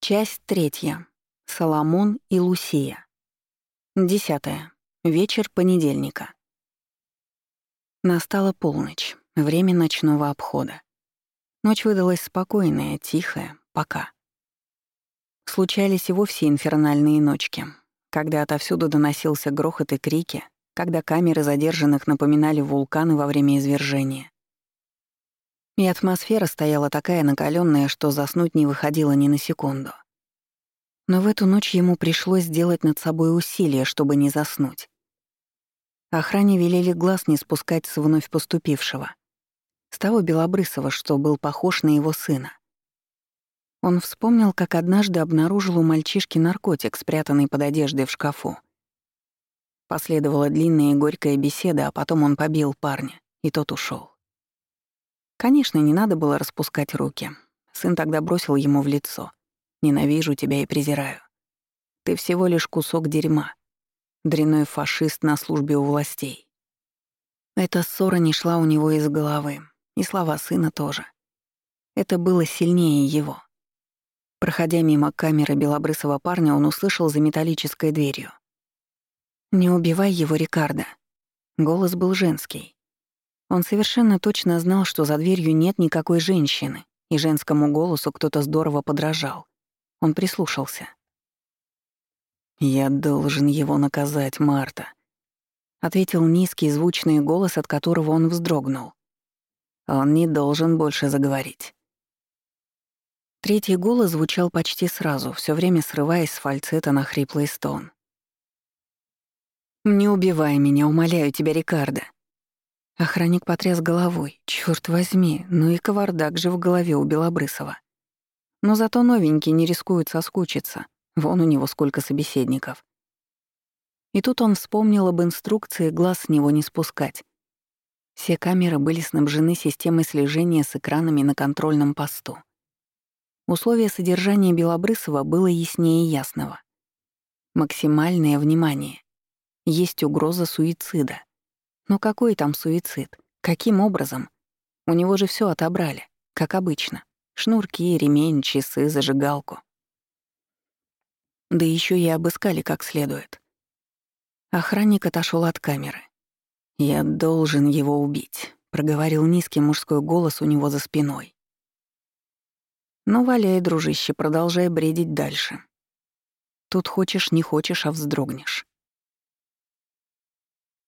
Часть третья. Соломон и Лусия. Десятое. Вечер понедельника. Настала полночь, время ночного обхода. Ночь выдалась спокойная, тихая, пока. Случались и вовсе инфернальные ночки, когда отовсюду доносился грохот и крики, когда камеры задержанных напоминали вулканы во время извержения. И атмосфера стояла такая накаленная, что заснуть не выходило ни на секунду. Но в эту ночь ему пришлось сделать над собой усилие, чтобы не заснуть. Охране велели глаз не спускать с вновь поступившего. С того Белобрысова, что был похож на его сына. Он вспомнил, как однажды обнаружил у мальчишки наркотик, спрятанный под одеждой в шкафу. Последовала длинная и горькая беседа, а потом он побил парня, и тот ушел. Конечно, не надо было распускать руки. Сын тогда бросил ему в лицо. «Ненавижу тебя и презираю. Ты всего лишь кусок дерьма. Дряной фашист на службе у властей». Эта ссора не шла у него из головы, и слова сына тоже. Это было сильнее его. Проходя мимо камеры белобрысого парня, он услышал за металлической дверью. «Не убивай его, Рикардо». Голос был женский. Он совершенно точно знал, что за дверью нет никакой женщины, и женскому голосу кто-то здорово подражал. Он прислушался. «Я должен его наказать, Марта», — ответил низкий звучный голос, от которого он вздрогнул. «Он не должен больше заговорить». Третий голос звучал почти сразу, все время срываясь с фальцета на хриплый стон. «Не убивай меня, умоляю тебя, Рикардо», Охранник потряс головой. Черт возьми, ну и кавардак же в голове у Белобрысова. Но зато новенький не рискует соскучиться. Вон у него сколько собеседников. И тут он вспомнил об инструкции глаз с него не спускать. Все камеры были снабжены системой слежения с экранами на контрольном посту. Условие содержания Белобрысова было яснее ясного. Максимальное внимание. Есть угроза суицида. Но какой там суицид? Каким образом? У него же все отобрали, как обычно. Шнурки, ремень, часы, зажигалку. Да еще и обыскали как следует. Охранник отошел от камеры. «Я должен его убить», — проговорил низкий мужской голос у него за спиной. «Ну, валяй, дружище, продолжай бредить дальше. Тут хочешь, не хочешь, а вздрогнешь.